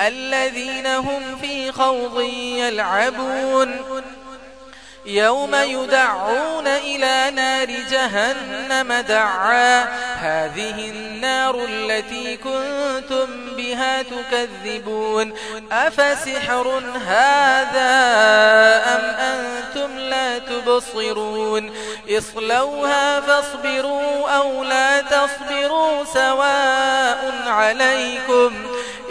الذين هم في خوض يلعبون. يوم يدعون إلى نار جهنم دعا. هذه النار التي كنتم بها تكذبون. أفسحر هذا أم أنتم لا تبصرون؟ اصلوها فاصبروا أو لا تصبروا سواء عليكم.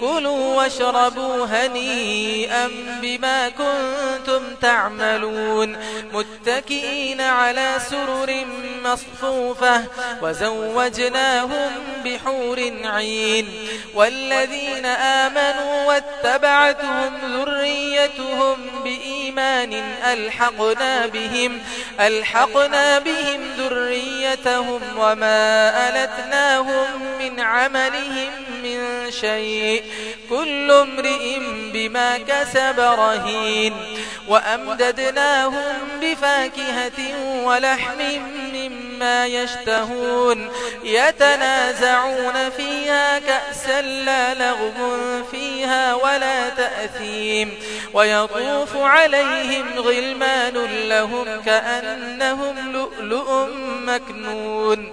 كلوا واشربوا هنيئا بما كنتم تعملون. متكئين على سرر مصفوفة وزوجناهم بحور عين. والذين آمنوا واتبعتهم ذريتهم بإيمان ألحقنا بهم ألحقنا بهم ذريتهم وما ألتناهم من عملهم شيء. كل امرئ بما كسب رهين. وأمددناهم بفاكهة ولحم مما يشتهون. يتنازعون فيها كأسا لا لغب فيها ولا تأثيم. ويطوف عليهم غلمان لهم كأنهم لؤلؤ مكنون.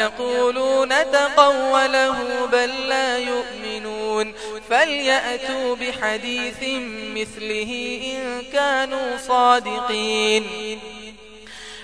يقولون تقوله بل لا يؤمنون فليأتوا بحديث مثله إن كانوا صادقين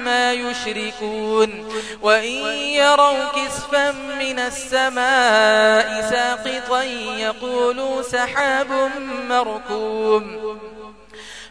عما يشركون وإن يروا كسفا من السماء ساقطا يقولوا سحاب مركوم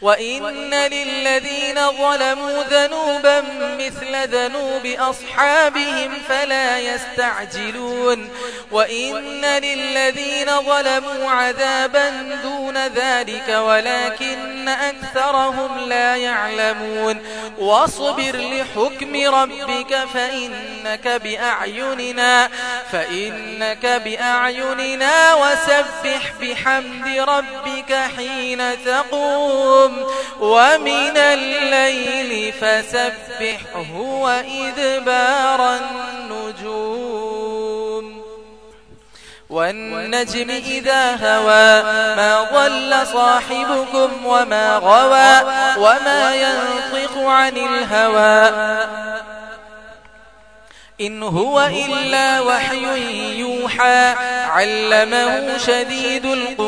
وإن للذين ظلموا ذنوبا مثل ذنوب أصحابهم فلا يستعجلون وإن للذين ظلموا عذابا دون ذلك ولكن أكثرهم لا يعلمون واصبر لحكم ربك فإنك بأعيننا فإنك بأعيننا وسبح بحمد ربك حين تقوم ومن الليل فسبحه وإذبار النجوم والنجم إذا هوى ما ضل صاحبكم وما غوى وما ينطق عن الهوى إن هو إلا وحي يوحى علمه شديد القوى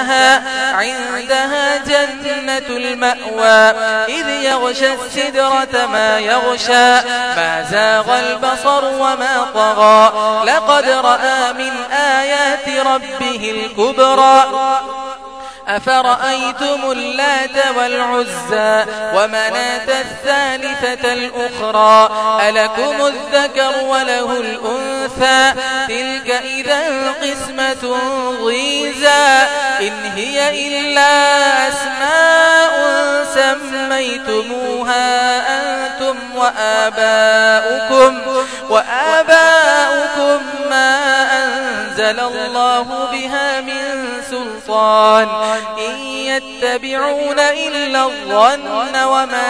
عندها عندها جنة المأوى إذ يغشى السدرة ما يغشى ما زاغ البصر وما طغى. لقد رأى من آيات ربه الكبرى. أفرأيتم اللات والعزى ومنات الثالثة الأخرى ألكم الذكر وله الأنثى تلك إذا قسمة غيزى إن هي إلا أسماء سميتموها أنتم وآباؤكم وآباؤكم أنزل الله بها من سلطان إن يتبعون إلا الظن وما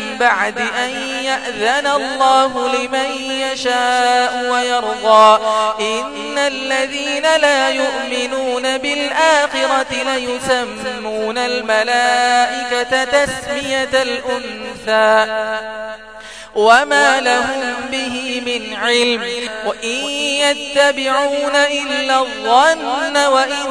بعد أن يأذن الله لمن يشاء ويرضى. إن الذين لا يؤمنون بالآخرة ليسمون الملائكة تسمية الأنثى. وما لهم به من علم. وإن يتبعون إلا الظن وإن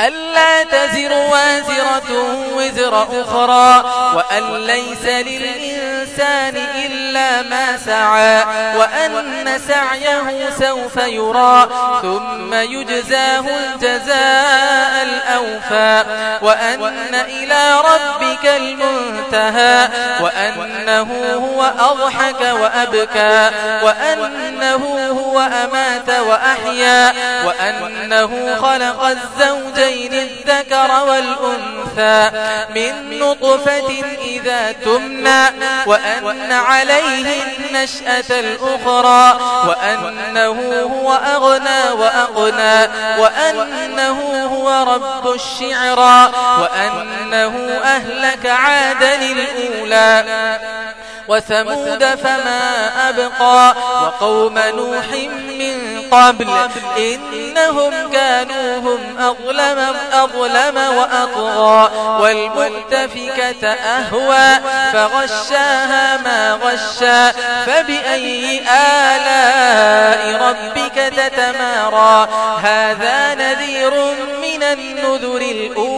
ألا تزر وازرة وزر أخرى وأن ليس للإنسان إلا ما سعى وأن سعيه سوف يرى ثم يجزاه الجزاء الأوفى وأن إلى ربك المنتهى وأنه هو أضحك وأبكى وأنه هو أمات وأحيا وأنه خلق الزوجين الذكرين الذكر والأنثى من نطفة إذا تمنى وأن عليه النشأة الأخرى وأنه هو أغنى وأغنى وأنه هو رب الشعرى وأنه أهلك عادن الأولى. وثمود فما أبقى وقوم نوح من قبل إنهم كانوا هم أظلم, أظلم وأطغى والمتفكة أهوى فغشاها ما غشى فبأي آلاء ربك تتمارى هذا نذير من النذر الأولى